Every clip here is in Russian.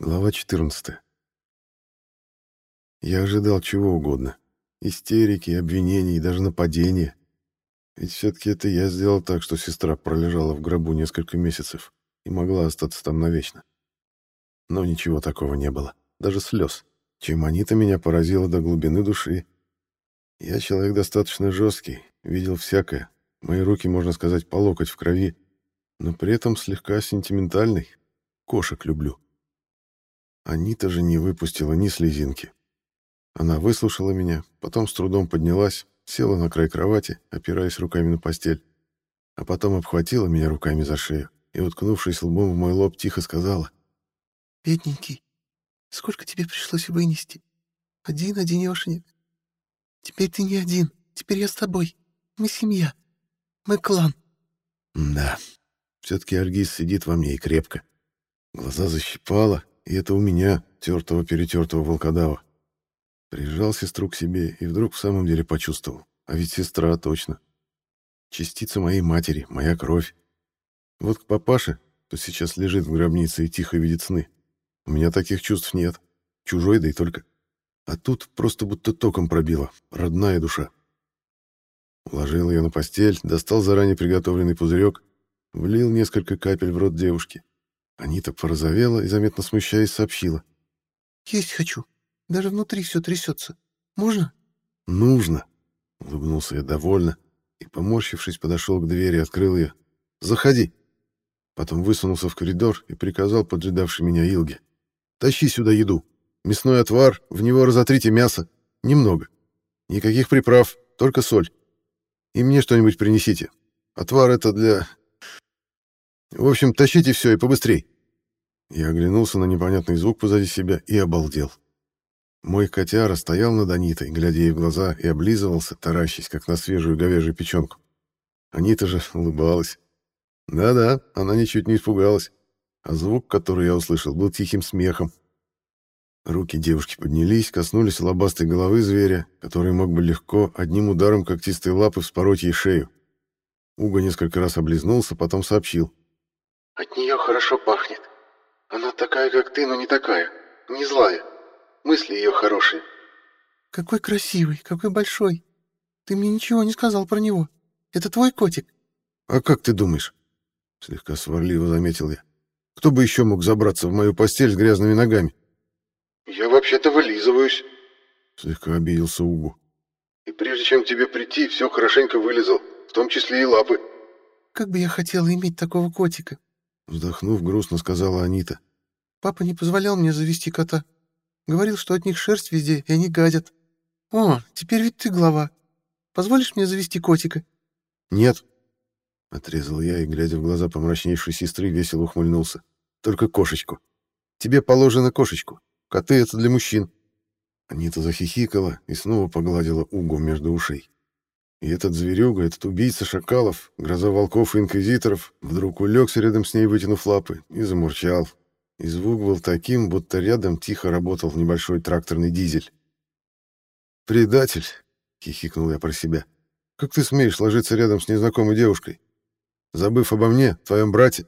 Глава 14. Я ожидал чего угодно. Истерики, обвинений, даже нападения. Ведь все-таки это я сделал так, что сестра пролежала в гробу несколько месяцев и могла остаться там навечно. Но ничего такого не было. Даже слез. Чем они-то меня поразило до глубины души. Я человек достаточно жесткий, видел всякое. Мои руки, можно сказать, по локоть в крови, но при этом слегка сентиментальный. Кошек люблю. Анита же не выпустила ни слезинки. Она выслушала меня, потом с трудом поднялась, села на край кровати, опираясь руками на постель, а потом обхватила меня руками за шею и, уткнувшись лбом в мой лоб, тихо сказала. «Бедненький, сколько тебе пришлось вынести? Один-одинешенек. Теперь ты не один, теперь я с тобой. Мы семья. Мы клан». Да, все-таки Альгиз сидит во мне и крепко. Глаза защипала, и это у меня, тертого-перетертого волкодава. Прижал сестру к себе и вдруг в самом деле почувствовал. А ведь сестра точно. Частица моей матери, моя кровь. Вот к папаше, кто сейчас лежит в гробнице и тихо видит сны. У меня таких чувств нет. Чужой, да и только. А тут просто будто током пробило. Родная душа. Уложил ее на постель, достал заранее приготовленный пузырек, влил несколько капель в рот девушки. Анита порозовела и, заметно смущаясь, сообщила. «Есть хочу. Даже внутри все трясется. Можно?» «Нужно!» — улыбнулся я довольно и, поморщившись, подошел к двери и открыл ее. «Заходи!» Потом высунулся в коридор и приказал поджидавшей меня Илге. «Тащи сюда еду. Мясной отвар, в него разотрите мясо. Немного. Никаких приправ, только соль. И мне что-нибудь принесите. Отвар это для... В общем, тащите все и побыстрей. Я оглянулся на непонятный звук позади себя и обалдел. Мой котяра стоял над Анитой, глядя ей в глаза, и облизывался, таращась, как на свежую говяжью печенку. Анита же улыбалась. Да-да, она ничуть не испугалась. А звук, который я услышал, был тихим смехом. Руки девушки поднялись, коснулись лобастой головы зверя, который мог бы легко одним ударом когтистой лапы вспороть ей шею. Уго несколько раз облизнулся, потом сообщил. От нее хорошо пахнет. Она такая, как ты, но не такая. Не злая. Мысли ее хорошие. Какой красивый, какой большой. Ты мне ничего не сказал про него. Это твой котик? А как ты думаешь? Слегка сварливо заметил я. Кто бы еще мог забраться в мою постель с грязными ногами? Я вообще-то вылизываюсь. Слегка обиделся Угу. И прежде чем к тебе прийти, все хорошенько вылезал, в том числе и лапы. Как бы я хотела иметь такого котика. Вздохнув, грустно сказала Анита. Папа не позволял мне завести кота. Говорил, что от них шерсть везде, и они гадят. О, теперь ведь ты глава. Позволишь мне завести котика? Нет. Отрезал я и, глядя в глаза помрачнейшей сестры, весело ухмыльнулся. Только кошечку. Тебе положено кошечку. Коты — это для мужчин. Анита захихикала и снова погладила Угу между ушей. И этот зверюга, этот убийца шакалов, гроза волков и инквизиторов, вдруг улегся рядом с ней, вытянув лапы, и замурчал. И звук был таким, будто рядом тихо работал небольшой тракторный дизель. «Предатель!» — хихикнул я про себя. «Как ты смеешь ложиться рядом с незнакомой девушкой? Забыв обо мне, твоем брате?»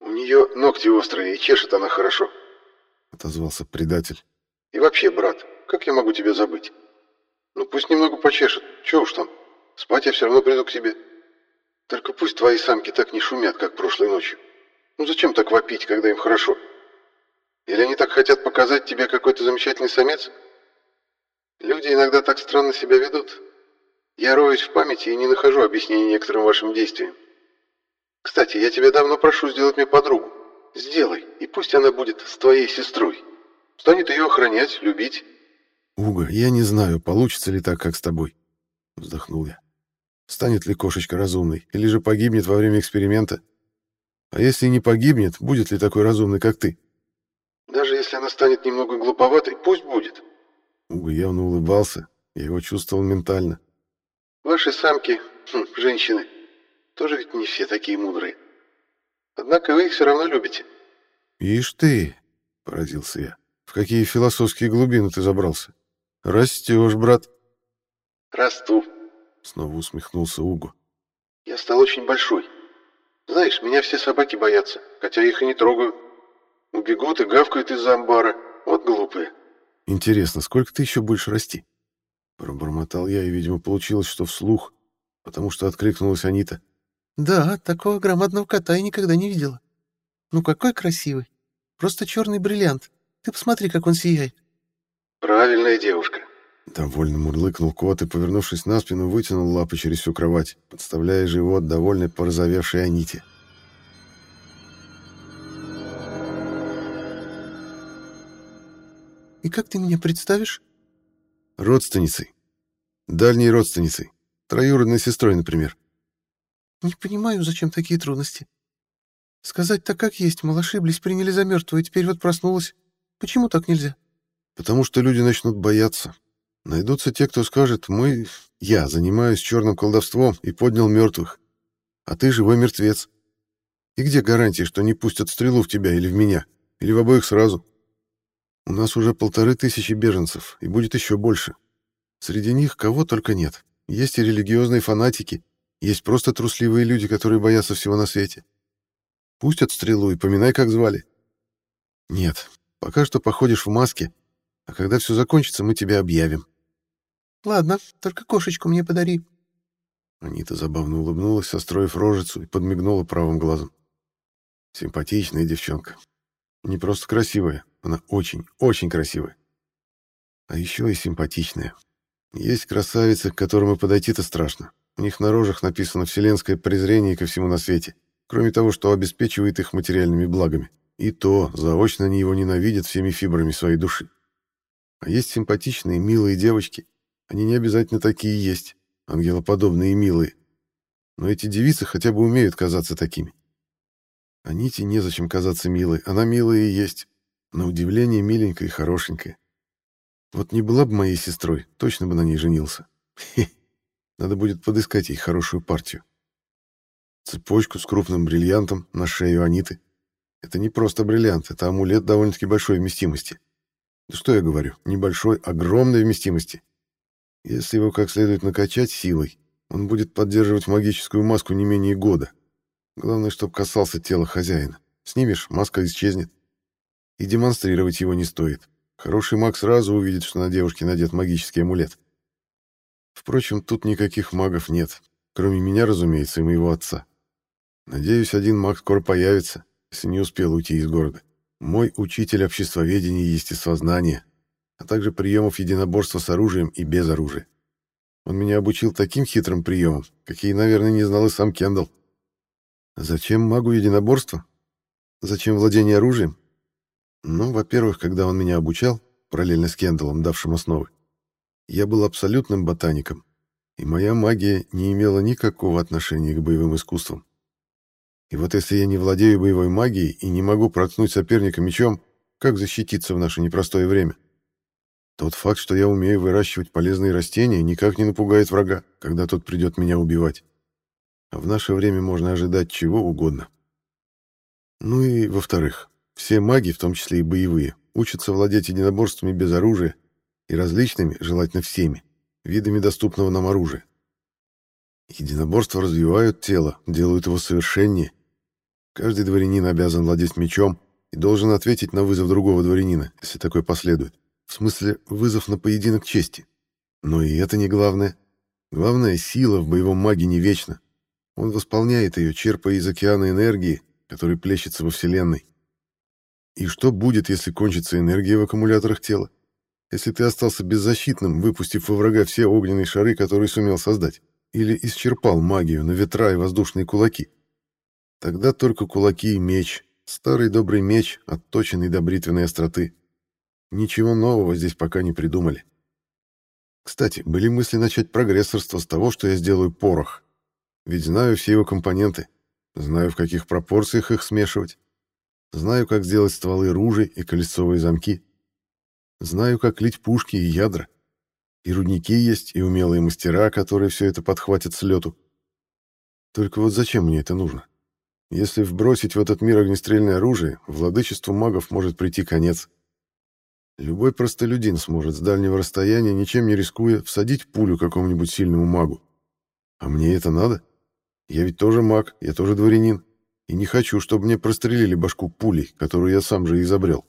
«У нее ногти острые, и чешет она хорошо», — отозвался предатель. «И вообще, брат, как я могу тебя забыть?» Ну пусть немного почешет, чего уж там. Спать я все равно приду к тебе. Только пусть твои самки так не шумят, как прошлой ночью. Ну зачем так вопить, когда им хорошо? Или они так хотят показать тебе какой-то замечательный самец? Люди иногда так странно себя ведут. Я роюсь в памяти и не нахожу объяснений некоторым вашим действиям. Кстати, я тебя давно прошу сделать мне подругу. Сделай, и пусть она будет с твоей сестрой. Станет ее охранять, любить. «Уга, я не знаю, получится ли так, как с тобой», — вздохнул я. «Станет ли кошечка разумной, или же погибнет во время эксперимента? А если не погибнет, будет ли такой разумный, как ты?» «Даже если она станет немного глуповатой, пусть будет». Уга явно улыбался, я его чувствовал ментально. «Ваши самки, хм, женщины, тоже ведь не все такие мудрые. Однако вы их все равно любите». «Ишь ты!» — поразился я. «В какие философские глубины ты забрался?» Растешь, брат. Расту. Снова усмехнулся Уго. Я стал очень большой. Знаешь, меня все собаки боятся, хотя их и не трогаю. Убегут и гавкают из-за амбара. Вот глупые. Интересно, сколько ты еще будешь расти? Пробормотал я, и, видимо, получилось, что вслух, потому что откликнулась Анита. Да, такого громадного кота я никогда не видела. Ну какой красивый. Просто черный бриллиант. Ты посмотри, как он сияет. Правильная девушка. Довольно мурлыкнул кот и, повернувшись на спину, вытянул лапы через всю кровать, подставляя живот довольно порозовевшей Аните. «И как ты меня представишь?» «Родственницей. Дальней родственницей. Троюродной сестрой, например». «Не понимаю, зачем такие трудности. Сказать так, как есть, мол, ошиблись, приняли за мертвую, и теперь вот проснулась. Почему так нельзя?» «Потому что люди начнут бояться. Найдутся те, кто скажет, мы, я занимаюсь черным колдовством и поднял мертвых, а ты живой мертвец. И где гарантия, что не пустят стрелу в тебя или в меня, или в обоих сразу? У нас уже полторы тысячи беженцев, и будет еще больше. Среди них кого только нет. Есть и религиозные фанатики, есть просто трусливые люди, которые боятся всего на свете. Пустят стрелу и поминай, как звали. Нет, пока что походишь в маске, а когда все закончится, мы тебя объявим. Ладно, только кошечку мне подари. Анита забавно улыбнулась, состроив рожицу и подмигнула правым глазом. Симпатичная девчонка. Не просто красивая, она очень, очень красивая. А еще и симпатичная. Есть красавицы, к которым и подойти-то страшно. У них на рожах написано вселенское презрение ко всему на свете, кроме того, что обеспечивает их материальными благами. И то заочно они его ненавидят всеми фибрами своей души. А есть симпатичные, милые девочки, они не обязательно такие есть, ангелоподобные и милые. Но эти девицы хотя бы умеют казаться такими. А Нити незачем казаться милой, она милая и есть. На удивление миленькая и хорошенькая. Вот не была бы моей сестрой, точно бы на ней женился. Хе, надо будет подыскать ей хорошую партию. Цепочку с крупным бриллиантом на шею Аниты. Это не просто бриллиант, это амулет довольно-таки большой вместимости. Да что я говорю, небольшой, огромной вместимости. Если его как следует накачать силой, он будет поддерживать магическую маску не менее года. Главное, чтобы касался тела хозяина. Снимешь, маска исчезнет. И демонстрировать его не стоит. Хороший маг сразу увидит, что на девушке надет магический амулет. Впрочем, тут никаких магов нет, кроме меня, разумеется, и моего отца. Надеюсь, один маг скоро появится, если не успел уйти из города. Мой учитель обществоведения и естествознания, а также приемов единоборства с оружием и без оружия. Он меня обучил таким хитрым приемам, какие, наверное, не знал и сам Кендалл. Зачем магу единоборства? Зачем владение оружием? Ну, во-первых, когда он меня обучал, параллельно с Кендаллом, давшим основы, я был абсолютным ботаником, и моя магия не имела никакого отношения к боевым искусствам. И вот если я не владею боевой магией и не могу проткнуть соперника мечом, как защититься в наше непростое время? Тот факт, что я умею выращивать полезные растения, никак не напугает врага, когда тот придет меня убивать. А в наше время можно ожидать чего угодно. Ну и, во-вторых, все маги, в том числе и боевые, учатся владеть единоборствами без оружия и различными, желательно всеми, видами доступного нам оружия. Единоборства развивают тело, делают его совершеннее. Каждый дворянин обязан владеть мечом и должен ответить на вызов другого дворянина, если такой последует. В смысле, вызов на поединок чести. Но и это не главное. Главное, сила в боевом маге не вечна. Он восполняет ее, черпая из океана энергии, который плещется во Вселенной. И что будет, если кончится энергия в аккумуляторах тела? Если ты остался беззащитным, выпустив во врага все огненные шары, которые сумел создать? Или исчерпал магию на ветра и воздушные кулаки? Тогда только кулаки и меч. Старый добрый меч, отточенный до бритвенной остроты. Ничего нового здесь пока не придумали. Кстати, были мысли начать прогрессорство с того, что я сделаю порох. Ведь знаю все его компоненты. Знаю, в каких пропорциях их смешивать. Знаю, как сделать стволы ружей и колесовые замки. Знаю, как лить пушки и ядра. И рудники есть, и умелые мастера, которые все это подхватят с лету. Только вот зачем мне это нужно? Если вбросить в этот мир огнестрельное оружие, владычеству магов может прийти конец. Любой простолюдин сможет с дальнего расстояния, ничем не рискуя, всадить пулю какому-нибудь сильному магу. А мне это надо? Я ведь тоже маг, я тоже дворянин. и не хочу, чтобы мне прострелили башку пулей, которую я сам же изобрел.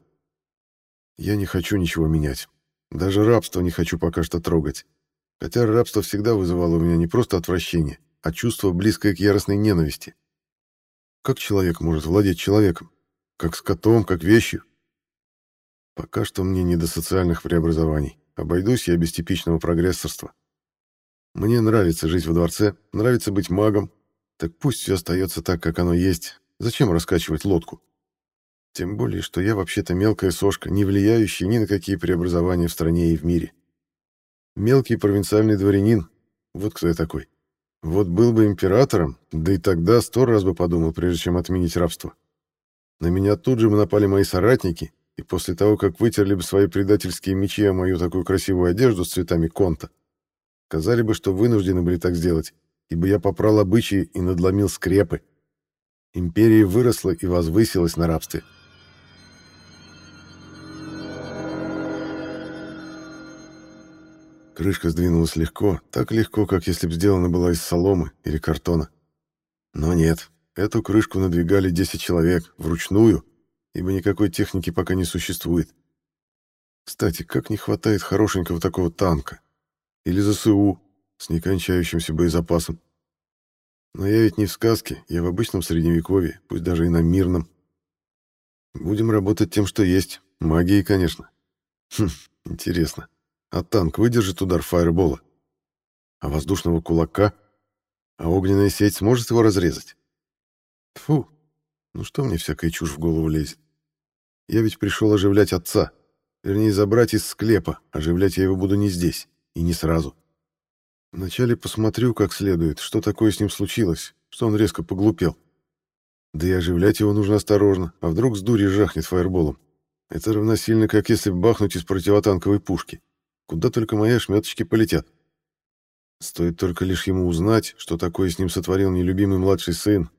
Я не хочу ничего менять. Даже рабство не хочу пока что трогать. Хотя рабство всегда вызывало у меня не просто отвращение, а чувство, близкое к яростной ненависти. Как человек может владеть человеком? Как скотом, как вещью? Пока что мне не до социальных преобразований. Обойдусь я без типичного прогрессорства. Мне нравится жить во дворце, нравится быть магом. Так пусть все остается так, как оно есть. Зачем раскачивать лодку? Тем более, что я вообще-то мелкая сошка, не влияющая ни на какие преобразования в стране и в мире. Мелкий провинциальный дворянин. Вот кто я такой. Вот был бы императором, да и тогда сто раз бы подумал, прежде чем отменить рабство. На меня тут же бы напали мои соратники, и после того, как вытерли бы свои предательские мечи о мою такую красивую одежду с цветами конта, сказали бы, что вынуждены были так сделать, ибо я попрал обычаи и надломил скрепы. Империя выросла и возвысилась на рабстве. Крышка сдвинулась легко, так легко, как если бы сделана была из соломы или картона. Но нет, эту крышку надвигали 10 человек, вручную, ибо никакой техники пока не существует. Кстати, как не хватает хорошенького такого танка. Или ЗСУ с некончающимся боезапасом. Но я ведь не в сказке, я в обычном средневековье, пусть даже и на мирном. Будем работать тем, что есть. Магией, конечно. Хм, интересно. А танк выдержит удар фаербола? А воздушного кулака? А огненная сеть сможет его разрезать? Фу, ну что мне всякая чушь в голову лезет? Я ведь пришел оживлять отца. Вернее, забрать из склепа. Оживлять я его буду не здесь. И не сразу. Вначале посмотрю как следует, что такое с ним случилось, что он резко поглупел. Да и оживлять его нужно осторожно, а вдруг с дури жахнет фаерболом. Это равносильно, как если бахнуть из противотанковой пушки. Куда только мои ошметочки полетят. Стоит только лишь ему узнать, что такое с ним сотворил нелюбимый младший сын.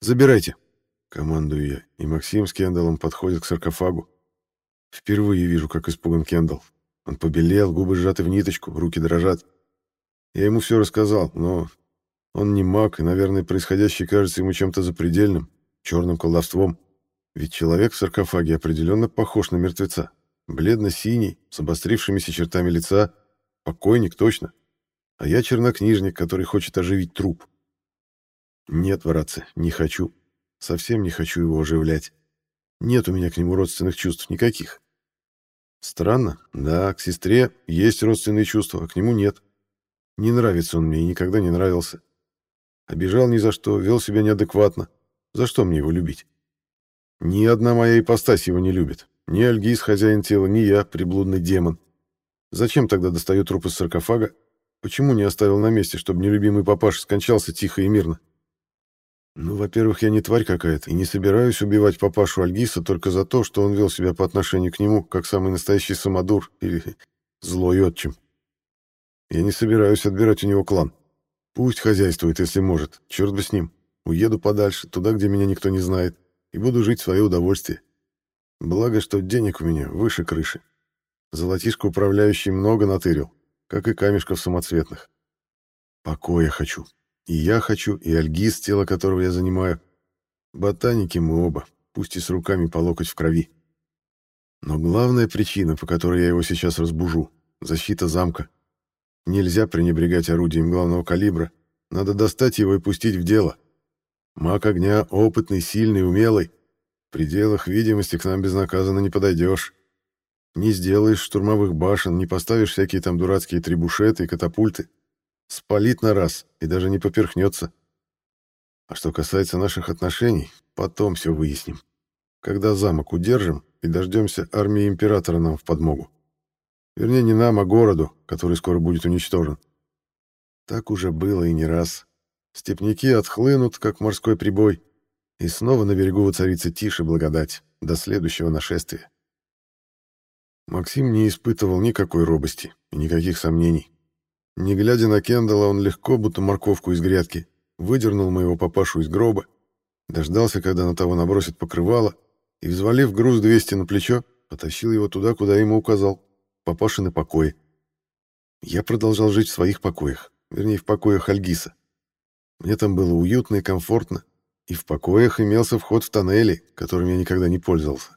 «Забирайте!» — командую я, и Максим с Кендаллом подходит к саркофагу. Впервые вижу, как испуган Кендалл. Он побелел, губы сжаты в ниточку, руки дрожат. Я ему все рассказал, но он не маг, и, наверное, происходящее кажется ему чем-то запредельным, черным колдовством. Ведь человек в саркофаге определенно похож на мертвеца. Бледно-синий, с обострившимися чертами лица. Покойник, точно. А я чернокнижник, который хочет оживить труп. Нет, братцы, не хочу. Совсем не хочу его оживлять. Нет у меня к нему родственных чувств никаких. Странно. Да, к сестре есть родственные чувства, а к нему нет. Не нравится он мне и никогда не нравился. Обижал ни за что, вел себя неадекватно. За что мне его любить? Ни одна моя ипостась его не любит. Ни Альгиз, хозяин тела, ни я, приблудный демон. Зачем тогда достаю труп из саркофага? Почему не оставил на месте, чтобы нелюбимый папаша скончался тихо и мирно? Ну, во-первых, я не тварь какая-то и не собираюсь убивать папашу Альгиса только за то, что он вел себя по отношению к нему, как самый настоящий самодур или злой отчим. Я не собираюсь отбирать у него клан. Пусть хозяйствует, если может. Черт бы с ним. Уеду подальше, туда, где меня никто не знает, и буду жить в свое удовольствие. Благо, что денег у меня выше крыши. Золотишко управляющий много натырил, как и камешков самоцветных. Покоя хочу. И я хочу, и Альгиз, тело которого я занимаю. Ботаники мы оба, пусть и с руками по локоть в крови. Но главная причина, по которой я его сейчас разбужу — защита замка. Нельзя пренебрегать орудием главного калибра. Надо достать его и пустить в дело. Маг огня опытный, сильный, умелый. В пределах видимости к нам безнаказанно не подойдешь. Не сделаешь штурмовых башен, не поставишь всякие там дурацкие трибушеты и катапульты. Спалит на раз и даже не поперхнется. А что касается наших отношений, потом все выясним. Когда замок удержим и дождемся армии императора нам в подмогу. Вернее, не нам, а городу, который скоро будет уничтожен. Так уже было и не раз. Степняки отхлынут, как морской прибой, и снова на берегу воцарится тише благодать до следующего нашествия. Максим не испытывал никакой робости и никаких сомнений. Не глядя на Кендалла, он легко, будто морковку из грядки, выдернул моего папашу из гроба, дождался, когда на того набросят покрывало, и, взвалив груз 200 на плечо, потащил его туда, куда ему указал, папаши на покое. Я продолжал жить в своих покоях, вернее, в покоях Альгиса. Мне там было уютно и комфортно, и в покоях имелся вход в тоннели, которым я никогда не пользовался.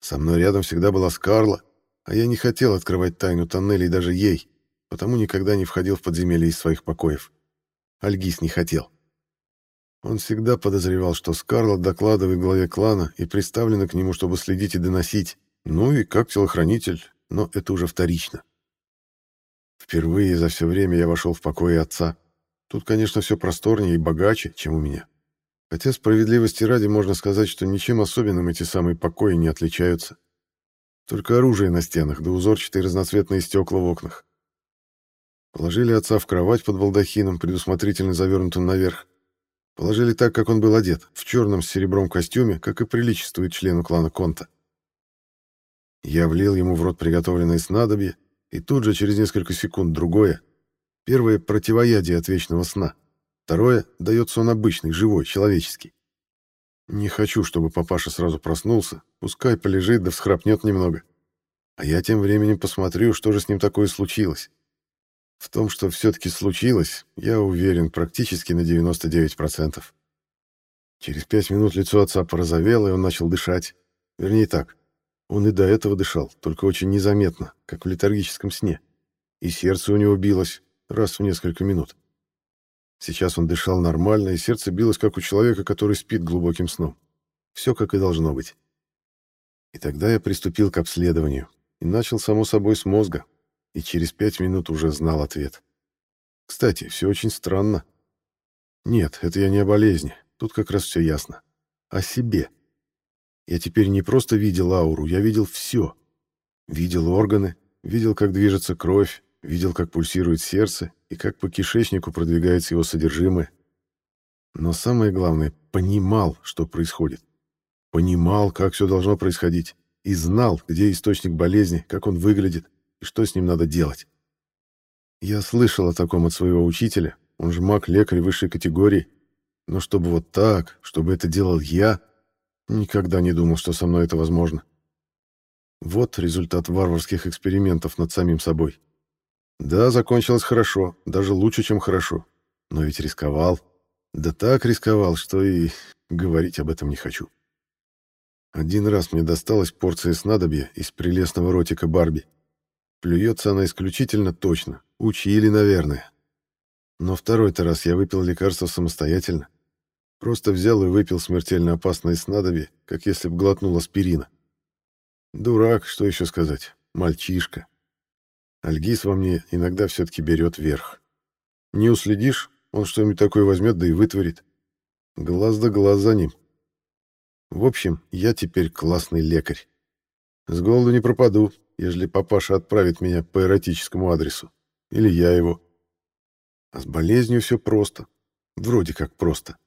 Со мной рядом всегда была Скарла, а я не хотел открывать тайну тоннелей даже ей, потому никогда не входил в подземелье из своих покоев. Альгис не хотел. Он всегда подозревал, что Скарлот докладывает главе клана и приставлена к нему, чтобы следить и доносить, ну и как телохранитель, но это уже вторично. Впервые за все время я вошел в покои отца. Тут, конечно, все просторнее и богаче, чем у меня. Хотя справедливости ради можно сказать, что ничем особенным эти самые покои не отличаются. Только оружие на стенах, да узорчатые разноцветные стекла в окнах. Положили отца в кровать под балдахином, предусмотрительно завернутым наверх. Положили так, как он был одет, в черном с серебром костюме, как и приличествует члену клана Конта. Я влил ему в рот приготовленное снадобье, и тут же через несколько секунд другое. Первое — противоядие от вечного сна. Второе — дает сон обычный, живой, человеческий. Не хочу, чтобы папаша сразу проснулся, пускай полежит да всхрапнет немного. А я тем временем посмотрю, что же с ним такое случилось. В том, что все-таки случилось, я уверен практически на 99%. Через пять минут лицо отца порозовело, и он начал дышать. Вернее так, он и до этого дышал, только очень незаметно, как в летаргическом сне. И сердце у него билось раз в несколько минут. Сейчас он дышал нормально, и сердце билось, как у человека, который спит глубоким сном. Все как и должно быть. И тогда я приступил к обследованию. И начал, само собой, с мозга. И через пять минут уже знал ответ. Кстати, все очень странно. Нет, это я не о болезни. Тут как раз все ясно. О себе. Я теперь не просто видел ауру, я видел все. Видел органы, видел, как движется кровь, видел, как пульсирует сердце и как по кишечнику продвигается его содержимое. Но самое главное, понимал, что происходит. Понимал, как все должно происходить, и знал, где источник болезни, как он выглядит и что с ним надо делать. Я слышал о таком от своего учителя, он же маг-лекарь высшей категории, но чтобы вот так, чтобы это делал я, Никогда не думал, что со мной это возможно. Вот результат варварских экспериментов над самим собой. Да, закончилось хорошо, даже лучше, чем хорошо. Но ведь рисковал. Да так рисковал, что и говорить об этом не хочу. Один раз мне досталась порция снадобья из прелестного ротика Барби. Плюется она исключительно точно. Учили, наверное. Но второй-то раз я выпил лекарство самостоятельно. Просто взял и выпил смертельно опасное снадобье, как если бы глотнул аспирина. Дурак, что еще сказать? Мальчишка. Альгиз во мне иногда все-таки берет верх. Не уследишь, он что-нибудь такое возьмет, да и вытворит. Глаз да глаз за ним. В общем, я теперь классный лекарь. С голоду не пропаду, ежели папаша отправит меня по эротическому адресу. Или я его. А с болезнью все просто. Вроде как просто.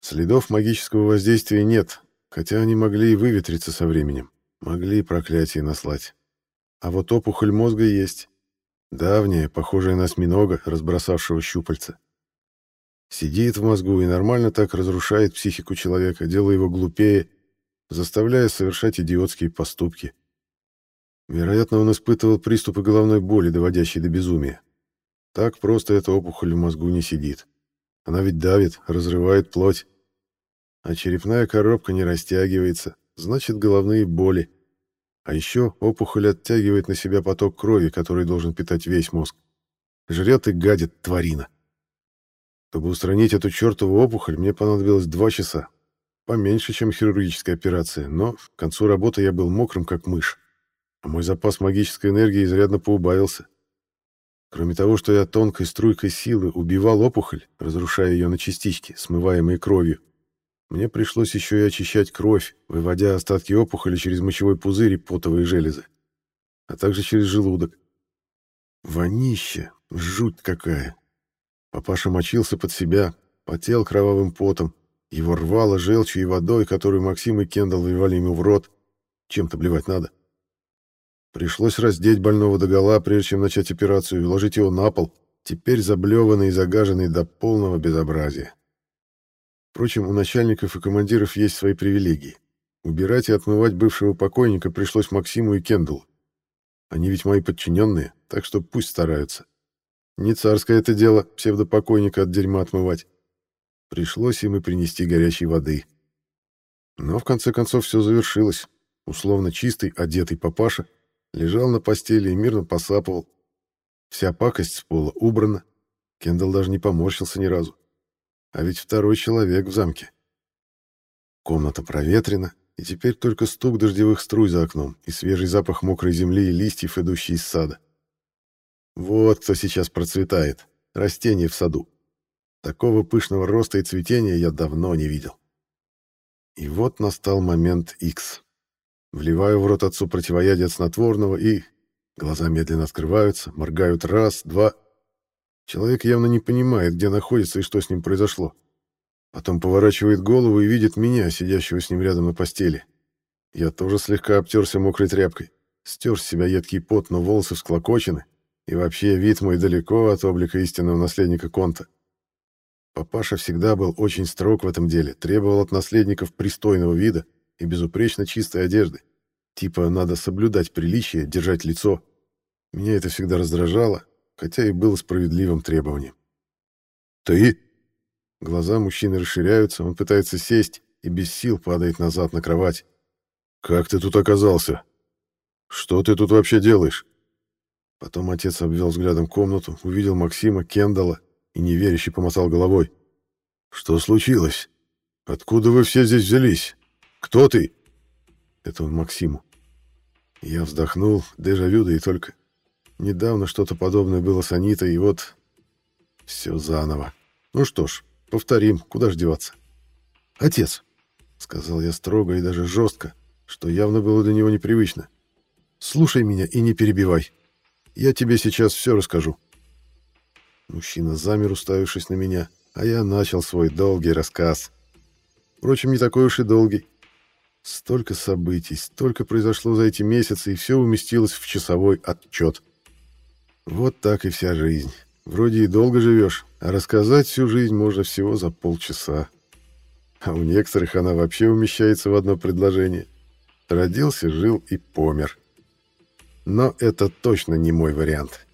Следов магического воздействия нет, хотя они могли и выветриться со временем, могли проклятие наслать. А вот опухоль мозга есть. Давняя, похожая на осьминога, разбросавшего щупальца. Сидит в мозгу и нормально так разрушает психику человека, делая его глупее, заставляя совершать идиотские поступки. Вероятно, он испытывал приступы головной боли, доводящие до безумия. Так просто эта опухоль в мозгу не сидит. Она ведь давит, разрывает плоть. А черепная коробка не растягивается, значит, головные боли. А еще опухоль оттягивает на себя поток крови, который должен питать весь мозг. Жрет и гадит тварина. Чтобы устранить эту чертову опухоль, мне понадобилось два часа. Поменьше, чем хирургическая операция, но к концу работы я был мокрым, как мышь. А мой запас магической энергии изрядно поубавился. Кроме того, что я тонкой струйкой силы убивал опухоль, разрушая ее на частички, смываемые кровью, мне пришлось еще и очищать кровь, выводя остатки опухоли через мочевой пузырь и потовые железы, а также через желудок. Вонище, жуть какая. Папаша мочился под себя, потел кровавым потом, его рвало желчью и водой, которую Максим и Кендалл вливали ему в рот. Чем-то блевать надо. Пришлось раздеть больного догола, прежде чем начать операцию, и уложить его на пол, теперь заблеванный и загаженный до полного безобразия. Впрочем, у начальников и командиров есть свои привилегии. Убирать и отмывать бывшего покойника пришлось Максиму и Кендаллу. Они ведь мои подчиненные, так что пусть стараются. Не царское это дело псевдопокойника от дерьма отмывать. Пришлось им и принести горячей воды. Но в конце концов все завершилось. Условно чистый, одетый папаша лежал на постели и мирно посапывал. Вся пакость с пола убрана. Кендалл даже не поморщился ни разу. А ведь второй человек в замке. Комната проветрена, и теперь только стук дождевых струй за окном и свежий запах мокрой земли и листьев, идущий из сада. Вот кто сейчас процветает. Растение в саду. Такого пышного роста и цветения я давно не видел. И вот настал момент X. Вливаю в рот отцу противоядие от снотворного и... Глаза медленно открываются, моргают раз, два... Человек явно не понимает, где находится и что с ним произошло. Потом поворачивает голову и видит меня, сидящего с ним рядом на постели. Я тоже слегка обтерся мокрой тряпкой. Стер с себя едкий пот, но волосы всклокочены. И вообще вид мой далеко от облика истинного наследника Конта. Папаша всегда был очень строг в этом деле, требовал от наследников пристойного вида и безупречно чистой одежды. Типа надо соблюдать приличие, держать лицо. Меня это всегда раздражало, хотя и было справедливым требованием. «Ты?» Глаза мужчины расширяются, он пытается сесть и без сил падает назад на кровать. «Как ты тут оказался? Что ты тут вообще делаешь?» Потом отец обвел взглядом комнату, увидел Максима, Кендала и неверяще помотал головой. «Что случилось? Откуда вы все здесь взялись? Кто ты?» Это он Максиму. Я вздохнул, дежавю, да и только. Недавно что-то подобное было с Анитой, и вот... Все заново. Ну что ж, повторим, куда ж деваться. «Отец», — сказал я строго и даже жестко, что явно было для него непривычно, — «слушай меня и не перебивай. Я тебе сейчас все расскажу». Мужчина замер, уставившись на меня, а я начал свой долгий рассказ. Впрочем, не такой уж и долгий. Столько событий, столько произошло за эти месяцы, и все уместилось в часовой отчет. Вот так и вся жизнь. Вроде и долго живешь, а рассказать всю жизнь можно всего за полчаса. А у некоторых она вообще умещается в одно предложение. Родился, жил и помер. Но это точно не мой вариант.